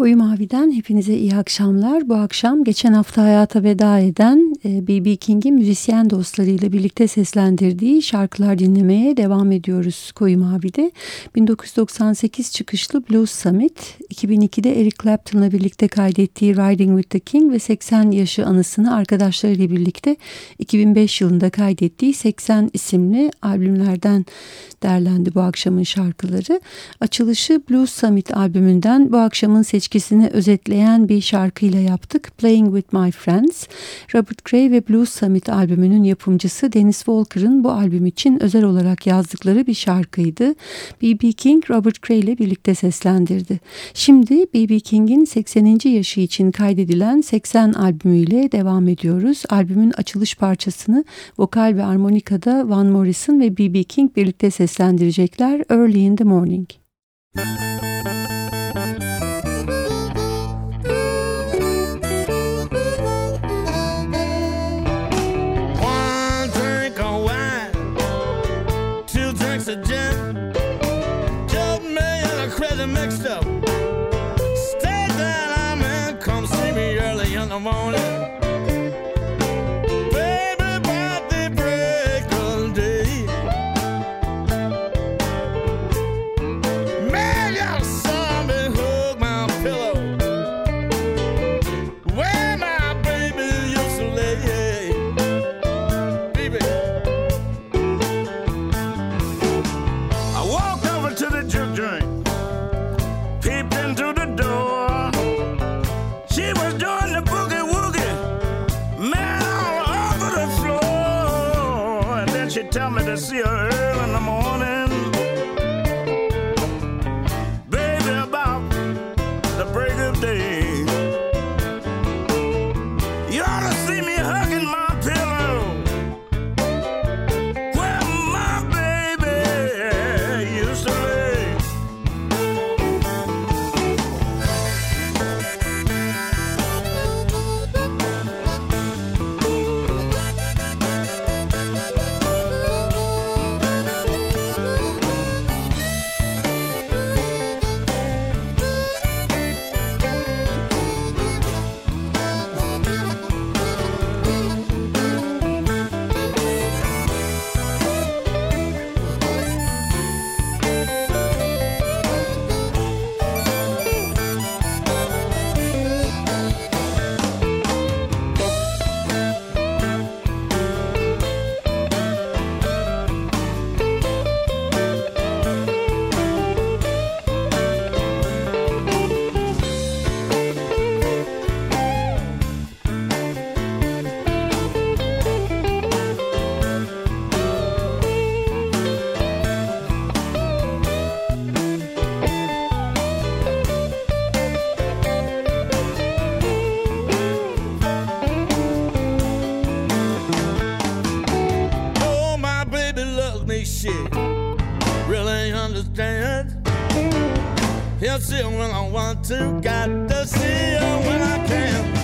Koyu Mavi'den hepinize iyi akşamlar. Bu akşam geçen hafta hayata veda eden B.B. E, King'in müzisyen dostlarıyla birlikte seslendirdiği şarkılar dinlemeye devam ediyoruz Koyu Mavi'de. 1998 çıkışlı Blues Summit, 2002'de Eric Clapton'la birlikte kaydettiği Riding with the King ve 80 yaşı anısını arkadaşlarıyla birlikte 2005 yılında kaydettiği 80 isimli albümlerden derlendi bu akşamın şarkıları. Açılışı Blues Summit albümünden bu akşamın seçkisini özetleyen bir şarkıyla yaptık. Playing With My Friends. Robert Gray ve Blues Summit albümünün yapımcısı Dennis Walker'ın bu albüm için özel olarak yazdıkları bir şarkıydı. B.B. King Robert Gray ile birlikte seslendirdi. Şimdi B.B. King'in 80. yaşı için kaydedilen 80 albümüyle devam ediyoruz. Albümün açılış parçasını vokal ve armonikada Van Morrison ve B.B. King birlikte seslendirecekler Early in the Morning. monsieur. To got to see you when I can.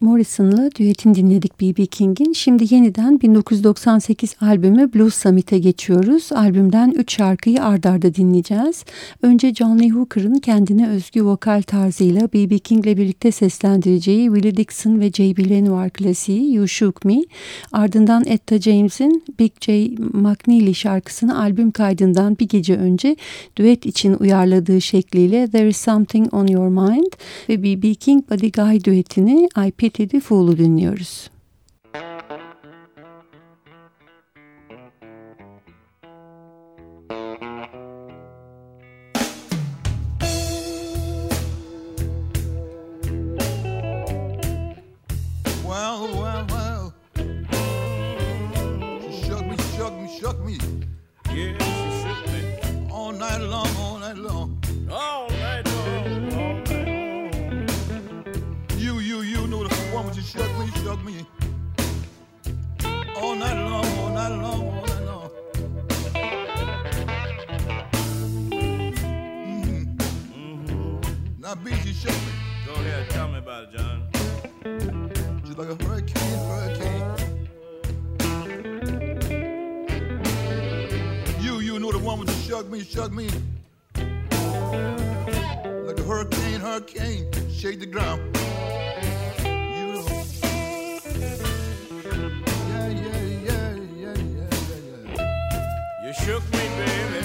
Morrison'la düetini dinledik B.B. King'in. Şimdi yeniden 1998 albümü Blues Summit'e geçiyoruz. Albümden 3 şarkıyı ardarda dinleyeceğiz. Önce John Lee Hooker'ın kendine özgü vokal tarzıyla B.B. King'le birlikte seslendireceği Willie Dixon ve J.B. Lenoir klasiği You Shook Me. Ardından Etta James'in Big J. McNeely şarkısını albüm kaydından bir gece önce düet için uyarladığı şekliyle There Is Something On Your Mind ve B.B. King Buddy Guy düetini I Pity the Fool'u dinliyoruz. shook me, shook me. Like a hurricane, hurricane, shake the ground. You shook me, baby.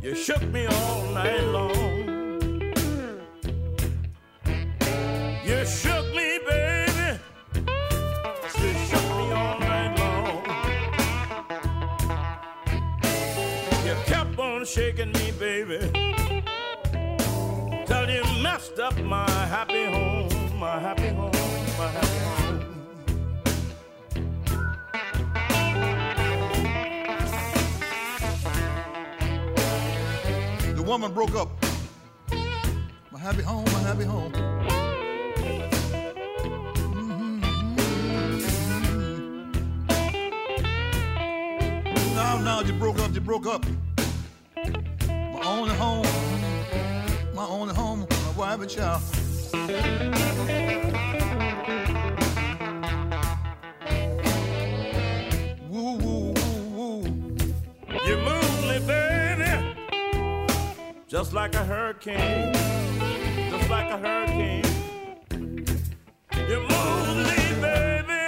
You shook me all night long. You shook. Shaking me, baby. Till you messed up my happy home, my happy home, my happy home. The woman broke up. My happy home, my happy home. Mm-hmm. Now, now, you broke up, you broke up only home, my only home, my wife and child. Woo, woo, woo, woo. You move me, baby, just like a hurricane, just like a hurricane. You move me, baby,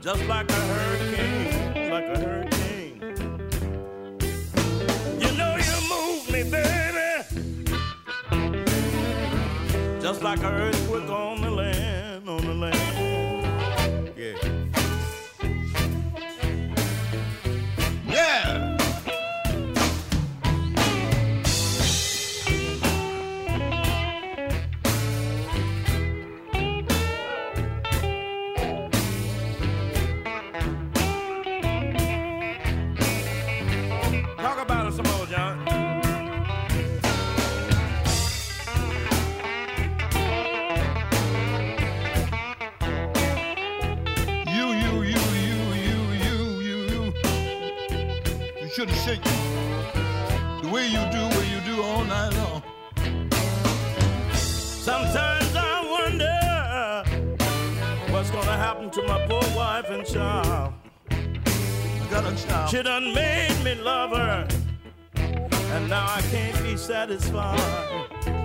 just like a hurricane, like a hurricane. Just like an earthquake on the land, on the land. Shake the way you do, way you do all night long. Sometimes I wonder what's gonna happen to my poor wife and child. I got a child. She done made me love her, and now I can't be satisfied.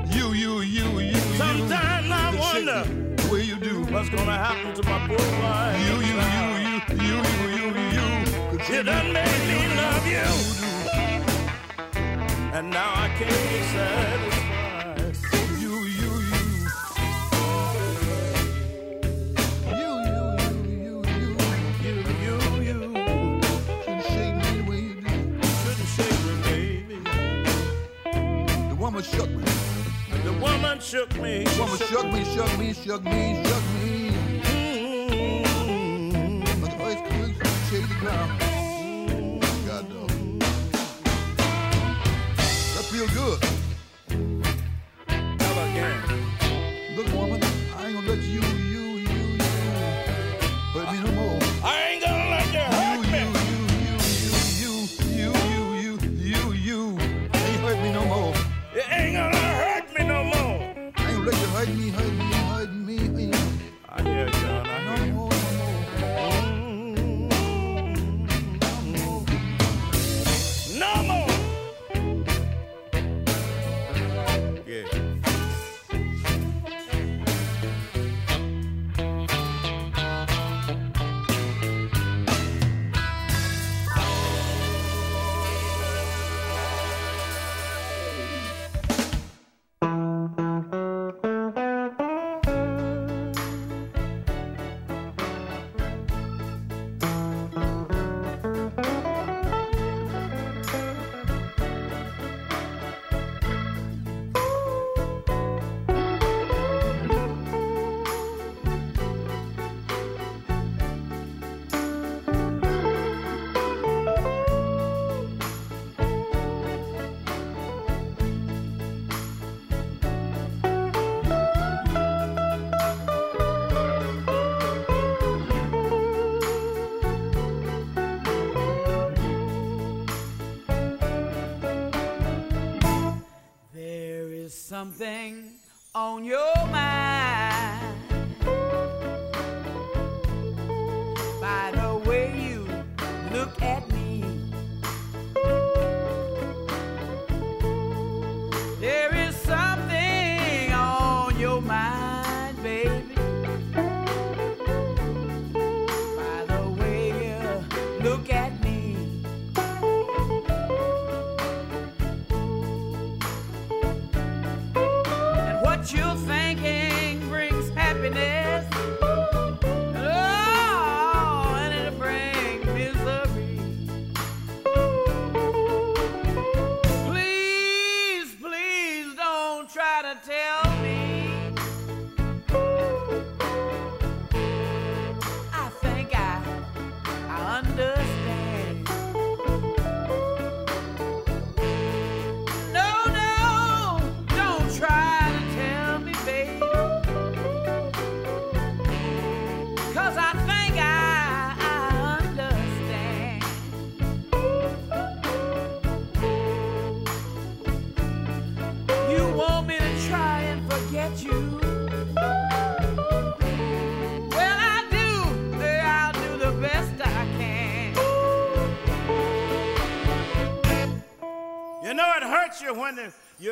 You, you, you, you. Sometimes you, I wonder the way you do what's gonna happen to my poor wife. You, you, you, you, you, you, you, you. You done made me love you. And now I can't be satisfied. You, you, you. You, you, you, you, you. You, you, you. Shouldn't shake me the way you do. Shouldn't shake me, baby. The woman shook me. The woman shook me. The woman shook me, shook me, shook me, shook me. Mm-hmm. An earthquake, shake the ground.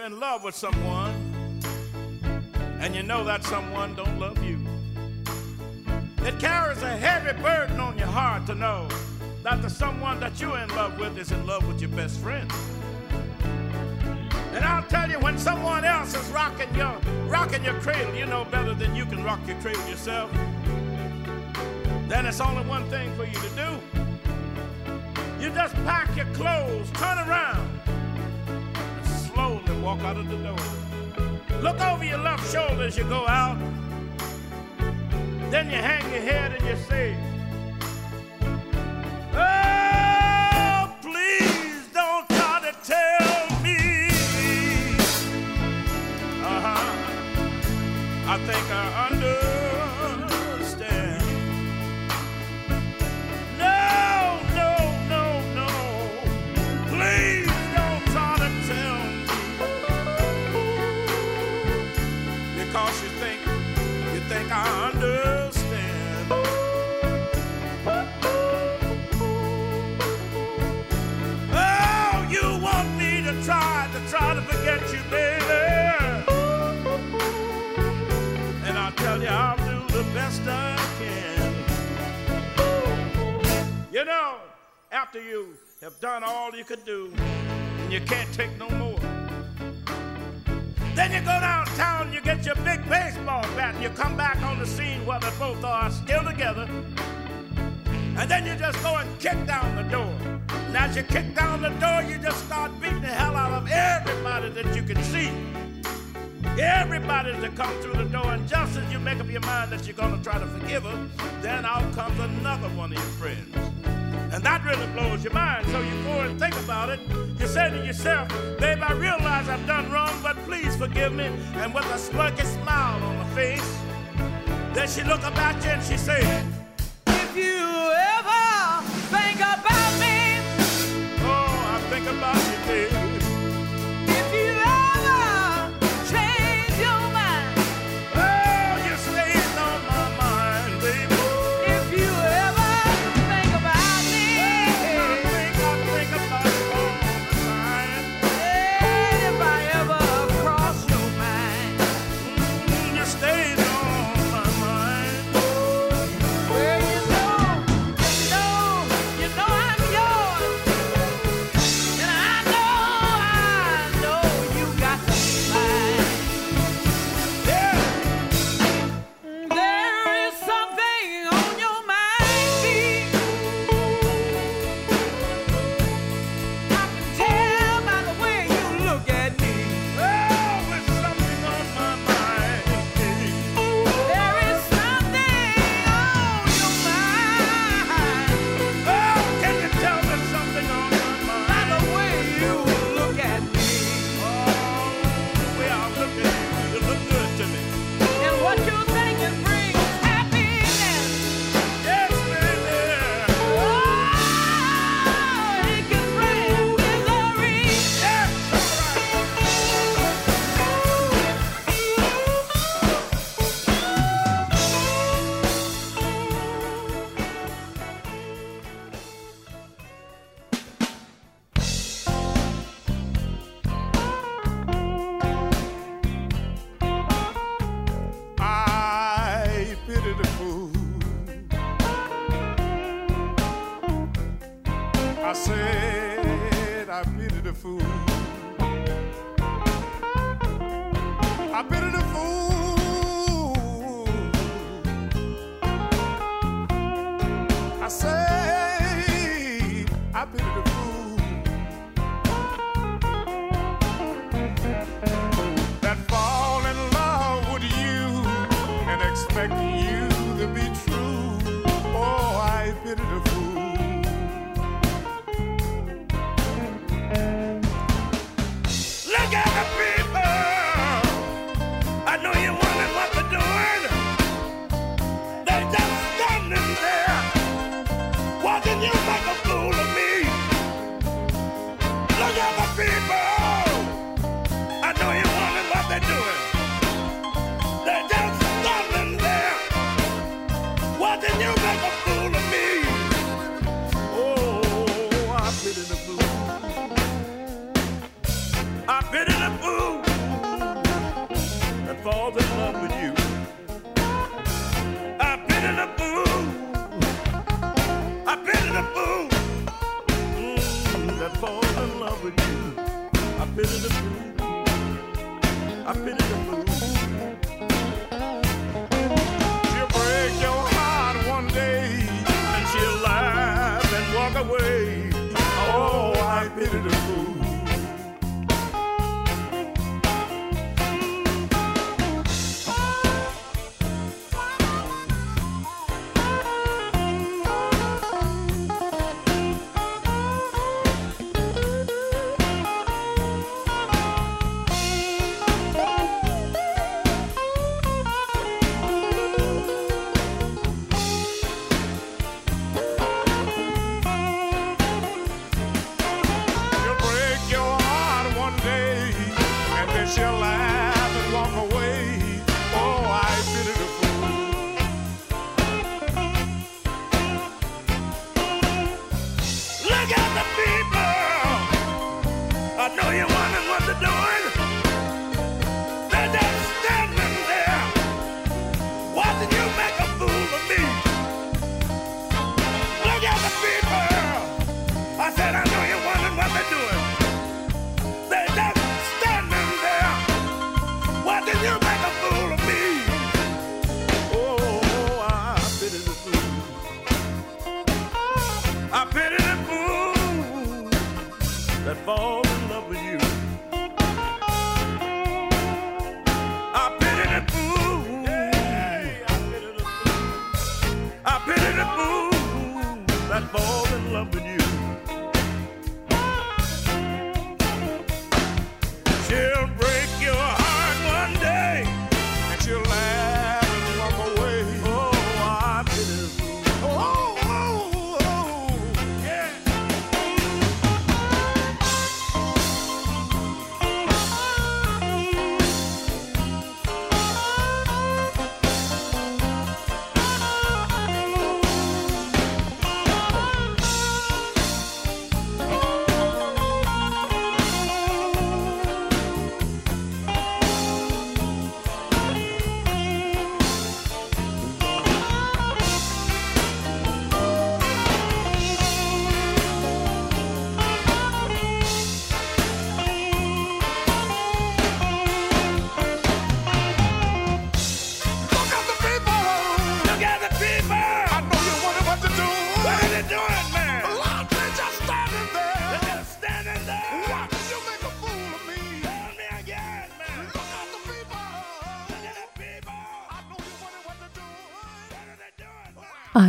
In love with someone and you know that someone don't love you. It carries a heavy burden on your heart to know that the someone that you're in love with is in love with your best friend. And I'll tell you, when someone else is rocking your rocking your cradle, you know better than you can rock your cradle yourself. Then it's only one thing for you to do. You just pack your clothes, turn around, walk out of the door. Look over your left shoulder as you go out. Then you hang your head and you say, me. Because you think, you think I understand. Oh, you want me to try, to try to forget you, baby. And I tell you, I'll do the best I can. You know, after you have done all you could do, and you can't take no more. Then you go downtown, you get your big baseball bat, and you come back on the scene where they both are still together. And then you just go and kick down the door. And as you kick down the door, you just start beating the hell out of everybody that you can see. Everybody that comes through the door, and just as you make up your mind that you're gonna try to forgive her, then out comes another one of your friends. And that really blows your mind. So you go and think about it. You say to yourself, babe, I realize I've done wrong, but please forgive me. And with a smirky smile on her face, then she look up at you and she say, If you ever think about me, Oh, I think about you,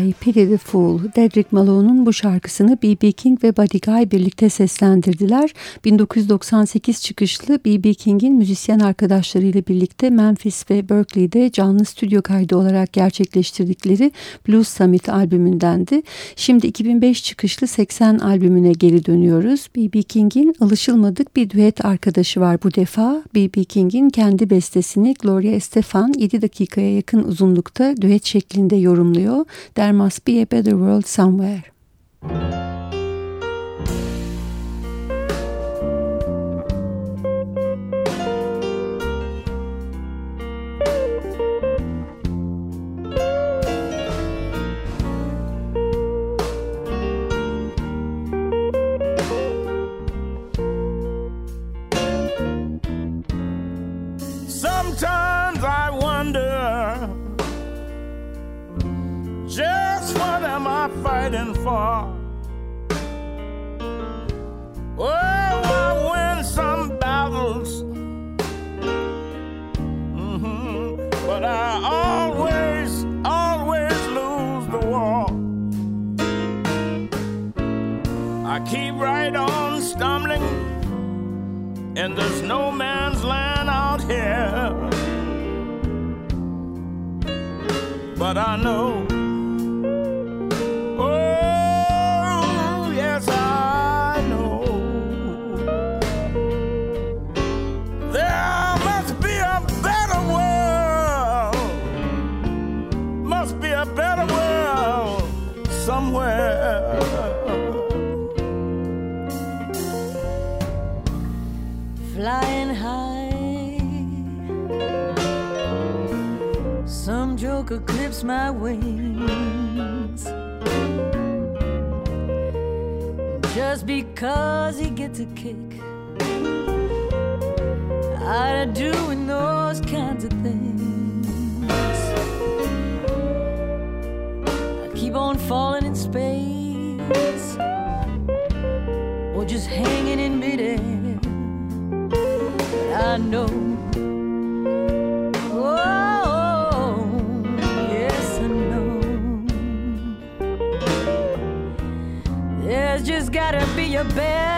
I Pity the Fool, Dedrick Malone'un bu şarkısını B.B. King ve Buddy Guy birlikte seslendirdiler. 1998 çıkışlı B.B. King'in müzisyen arkadaşlarıyla birlikte Memphis ve Berkeley'de canlı stüdyo kaydı olarak gerçekleştirdikleri Blues Summit albümündendi. Şimdi 2005 çıkışlı 80 albümüne geri dönüyoruz. B.B. King'in alışılmadık bir düet arkadaşı var bu defa. B.B. King'in kendi bestesini Gloria Estefan 7 dakikaya yakın uzunlukta düet şeklinde yorumluyor. Derm must be a better world somewhere. I fighting for? Oh, I win some battles, mm-hmm. but I always, always lose the war. I keep right on stumbling, and there's no man's land out here. But I know clips my wings. Just because he gets a kick out of doing those gotta be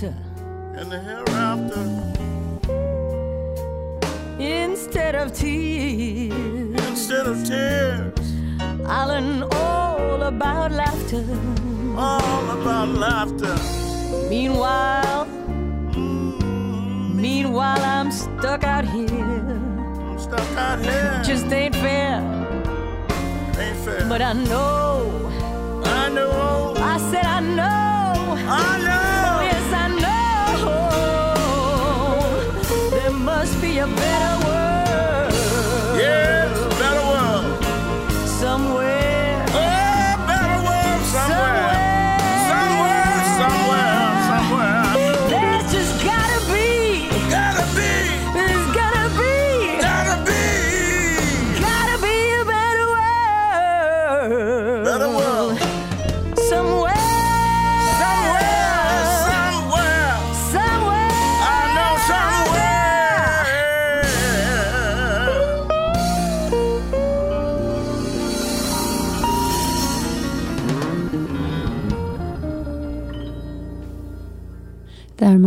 hereafter. In the hereafter. Instead of tears, Instead of tears. I'll learn all about laughter. All about laughter. Meanwhile, mm. meanwhile I'm stuck out here. I'm stuck out here. Just ain't fair, ain't fair. but I know.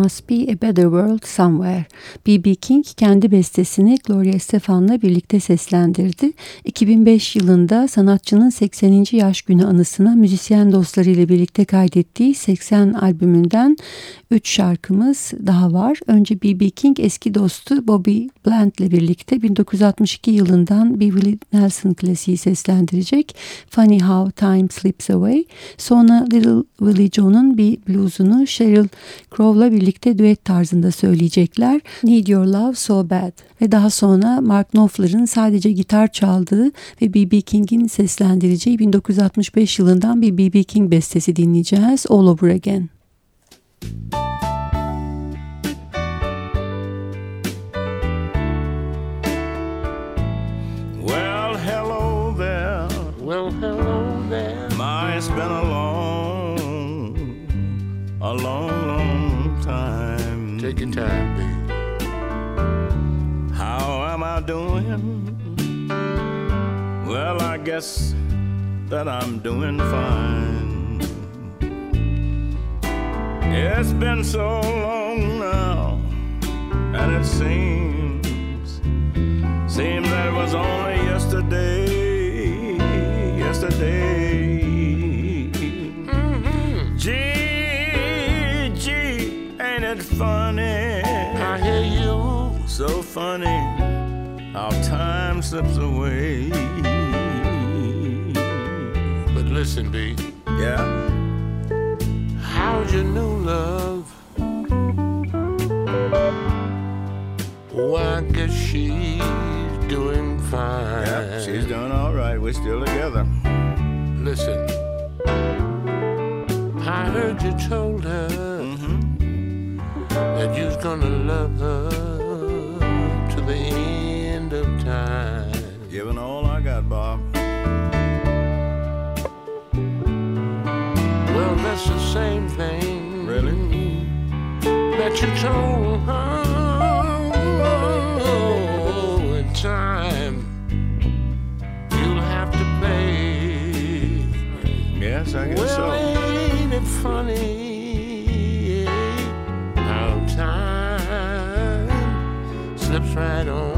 Must Be a Better World Somewhere. B.B. King kendi bestesini Gloria Estefan'la birlikte seslendirdi. 2005 yılında sanatçının 80. yaş günü anısına müzisyen dostlarıyla birlikte kaydettiği 80 albümünden 3 şarkımız daha var. Önce B.B. King eski dostu Bobby Bland birlikte 1962 yılından bir Willie Nelson klasiği seslendirecek. Funny How Time Slips Away. Sonra Little Willie John'un bir bluesunu Sheryl Crow'la birlikte düet tarzında söyleyecekler. Need Your Love So Bad. Ve daha sonra Mark Knopfler'ın sadece gitar çaldığı ve B.B. King'in seslendireceği 1965 yılından bir B.B. King bestesi dinleyeceğiz. All Over Again. Well, guess that I'm doing fine. It's been so long now, and it seems, seems that it was only yesterday, yesterday. Gee, gee, ain't it funny? I hear you. So funny how time slips away. Listen, B. Yeah. How's your new love? Oh, I guess she's doing fine. Yeah, she's doing all right. We're still together. Listen, I heard you told her Mm-hmm. that you was gonna love her to the end of time. Giving all I got, Bob. Well, the same thing. Really? That you told her in time. You'll have to pay. Yes, I guess Well, so. ain't it funny how time slips right on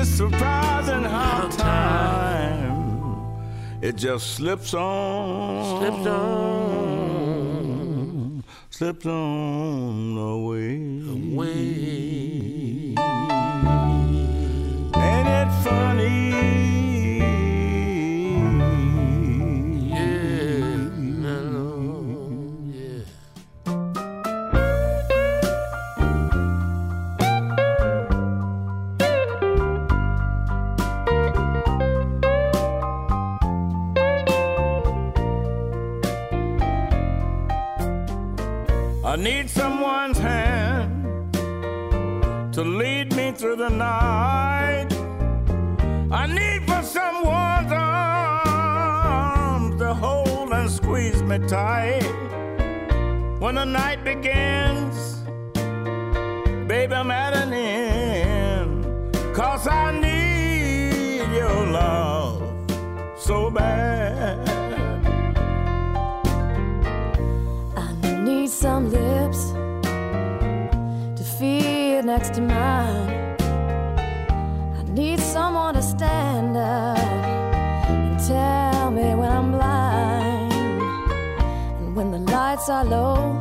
it's surprising how time it just slips on. Slips on. Slips on away. Away. When the night begins, baby, I'm at an end. Cause I need your love so bad. I need some lips to feel next to mine. I need someone to stand up and tell me when I'm blind. And when the lights are low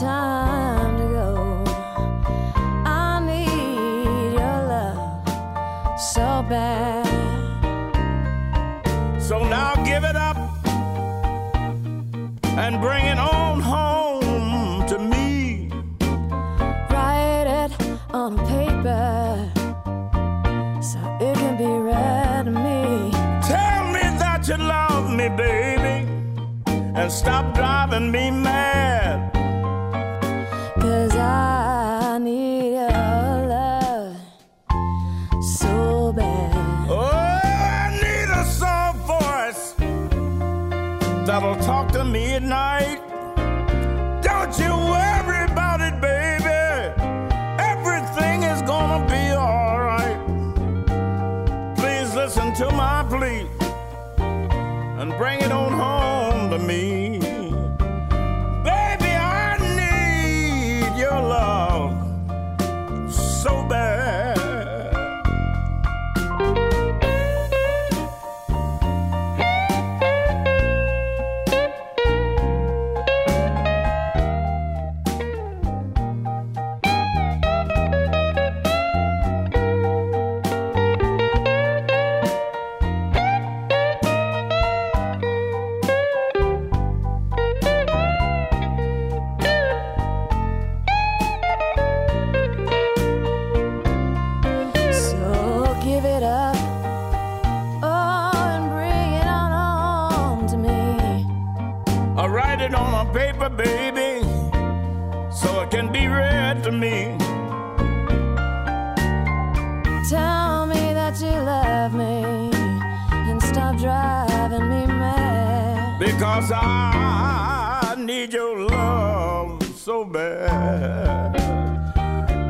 time to go, I need your love so bad. So now give it up and bring it on home to me. Write it on paper so it can be read to me. Tell me that you love me, baby, and stop driving me mad.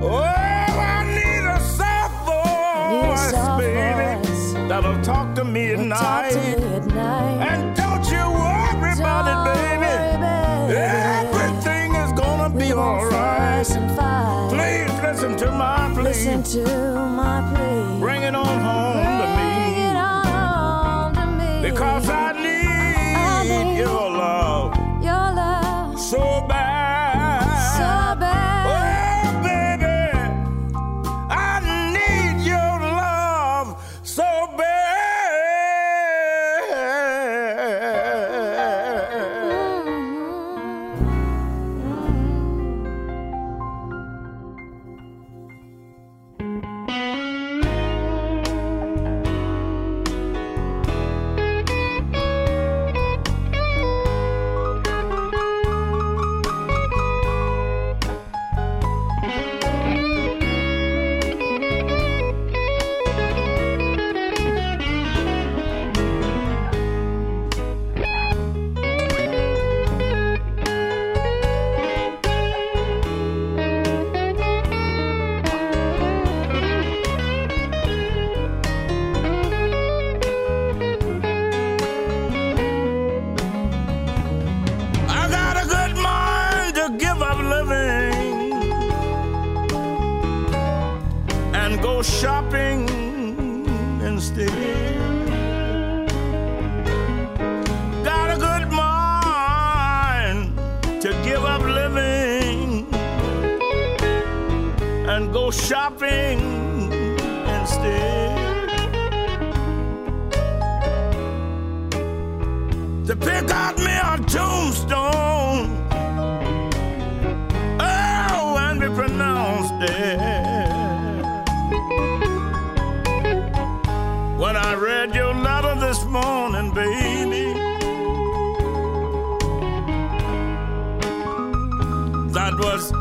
Oh, I need a soft voice, soft baby, voice. that'll talk to me at night. to at night. And don't you worry about it, Don't baby. Everything is gonna be We won't alright. fuss and fight. Please listen to my plea. Listen to my plea.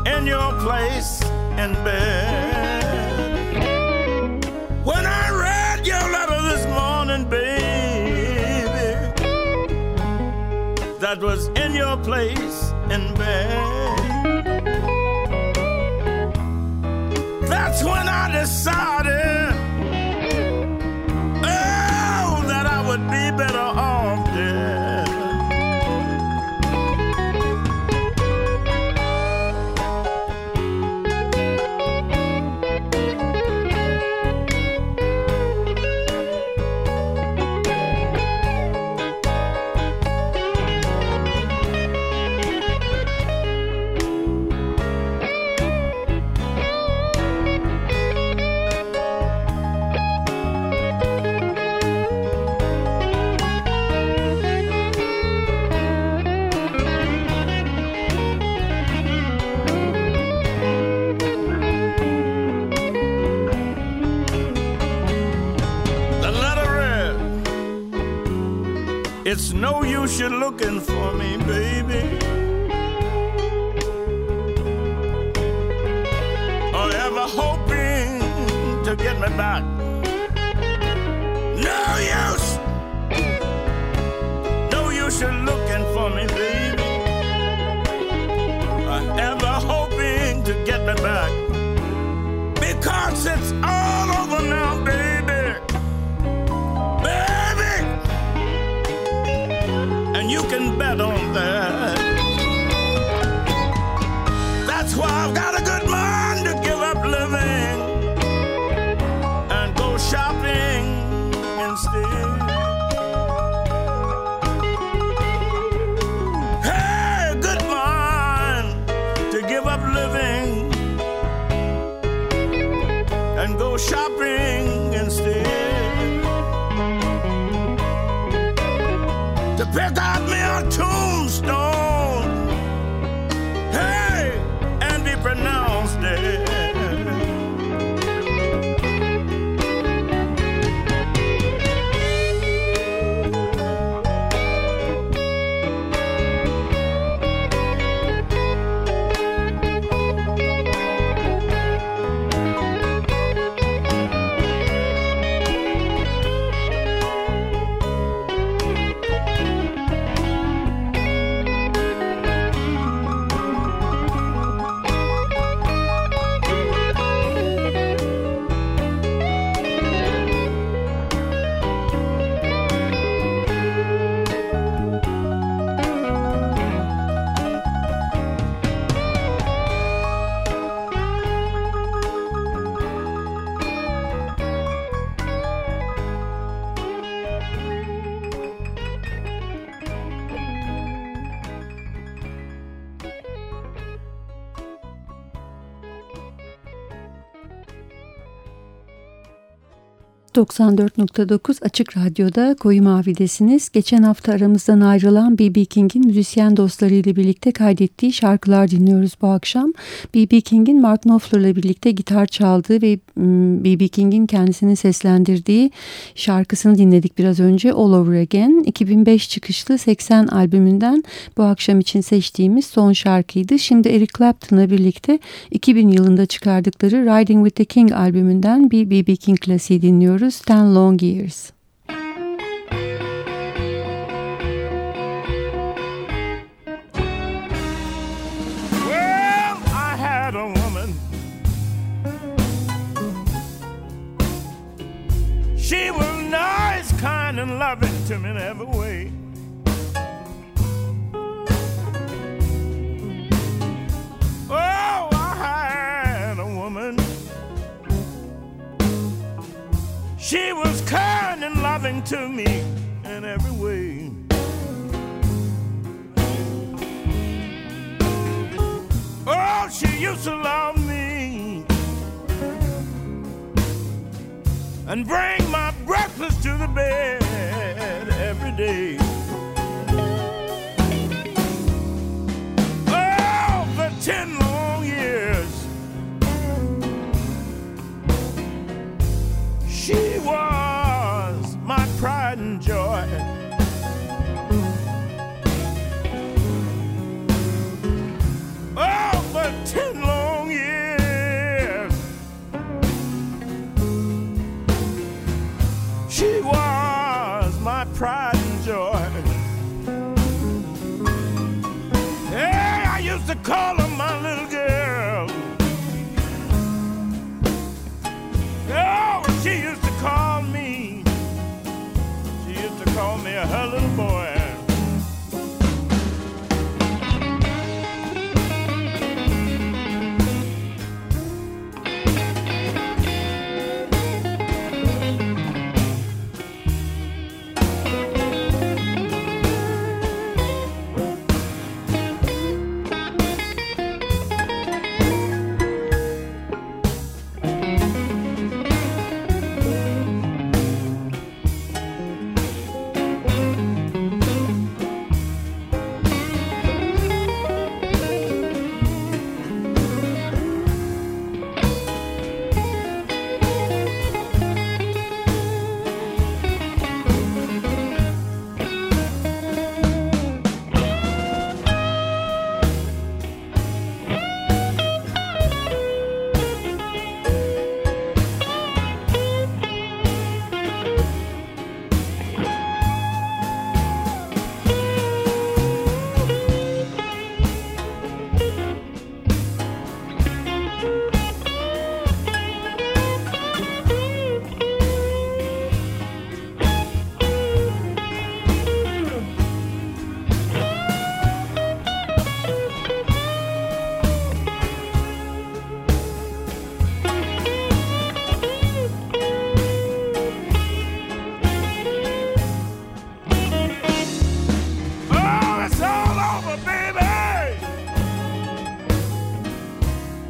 In your place in bed. When I read your letter this morning, baby, that was in your place in bed. No use you looking for me, baby. Or ever hoping to get me back. No use! No use you looking for me, baby. Or ever hoping to get me back. And you can bet on that. ...94.9 Açık Radyo'da Koyu Mavi'desiniz. Geçen hafta aramızdan ayrılan B.B. King'in müzisyen dostlarıyla birlikte kaydettiği şarkılar dinliyoruz bu akşam. B.B. King'in Mark Knopfler'la birlikte gitar çaldığı ve B.B. King'in kendisini seslendirdiği şarkısını dinledik biraz önce All Over Again. 2005 çıkışlı 80 albümünden bu akşam için seçtiğimiz son şarkıydı. Şimdi Eric Clapton'la birlikte 2000 yılında çıkardıkları Riding with the King albümünden bir B.B. King klasiği dinliyoruz. Ten Long Years. Well, I had a woman. She was nice, kind, and loving to me in every way. She was kind and loving to me in every way. Oh, she used to love me and bring my breakfast to the bed every day. Oh, for ten my pride and joy. Hey, I used to call her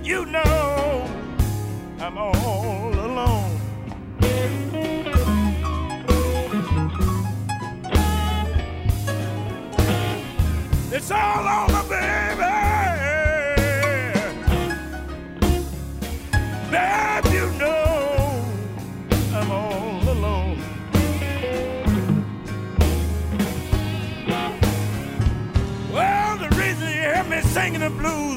You know I'm all alone. It's all over, baby. Babe, you know I'm all alone. Well, the reason you hear me singing the blues,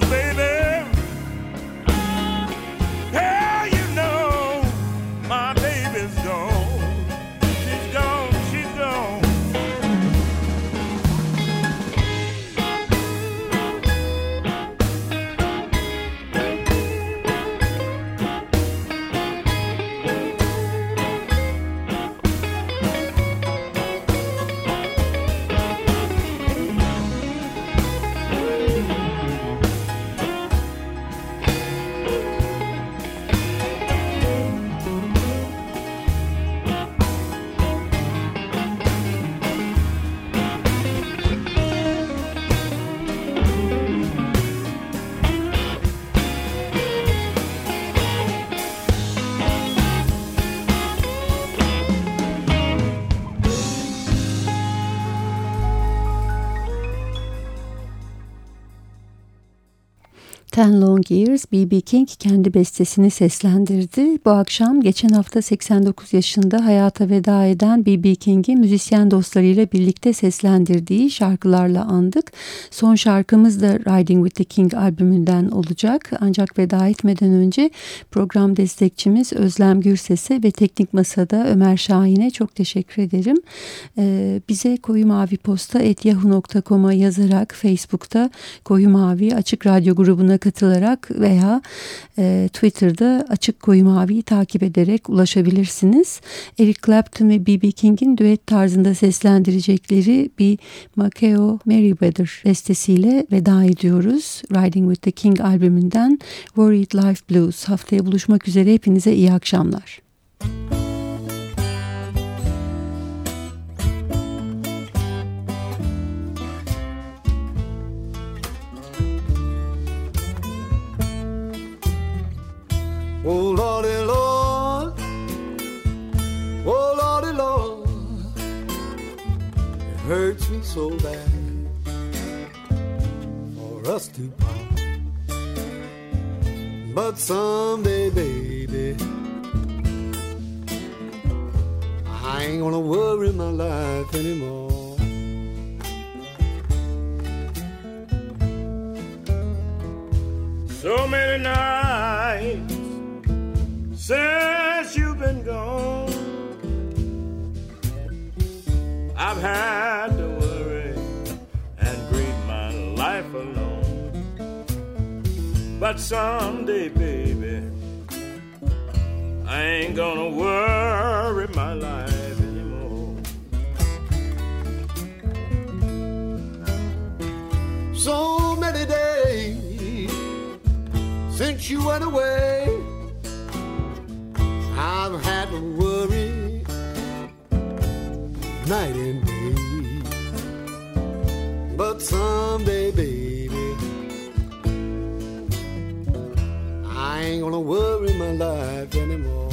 Long Years B.B. King kendi bestesini seslendirdi. Bu akşam geçen hafta 89 yaşında hayata veda eden B.B. King'i müzisyen dostlarıyla birlikte seslendirdiği şarkılarla andık. Son şarkımız da Riding with the King albümünden olacak. Ancak veda etmeden önce program destekçimiz Özlem Gürses'e ve Teknik Masa'da Ömer Şahin'e çok teşekkür ederim. Ee, bize koyu mavi posta yahoo.com'a yazarak Facebook'ta koyu mavi açık radyo grubuna katılarak veya e, Twitter'da Açık Koyu Mavi'yi takip ederek ulaşabilirsiniz. Eric Clapton ve B.B. King'in düet tarzında seslendirecekleri bir Makeo Merriweather bestesiyle veda ediyoruz. Riding with the King albümünden Worried Life Blues. Haftaya buluşmak üzere hepinize iyi akşamlar. Oh Lordy Lord, oh Lordy Lord, it hurts me so bad for us to part. But someday, baby, I ain't gonna worry my life anymore. So many nights since you've been gone, I've had to worry and grieve my life alone. But someday, baby, I ain't gonna worry my life anymore. So many days since you went away, I've had to worry night and day. But someday, baby, I ain't gonna worry my life anymore.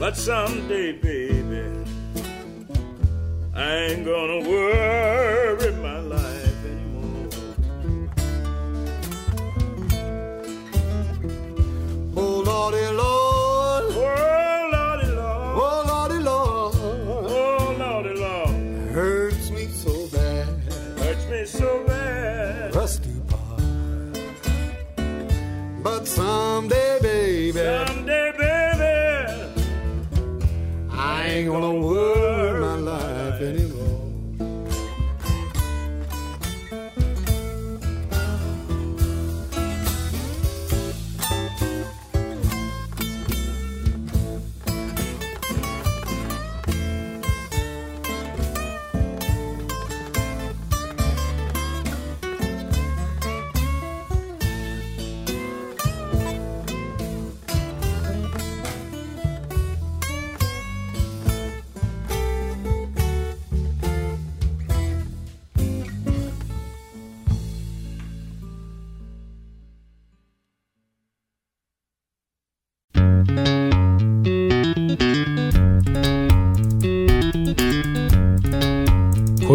But someday, baby, I ain't gonna worry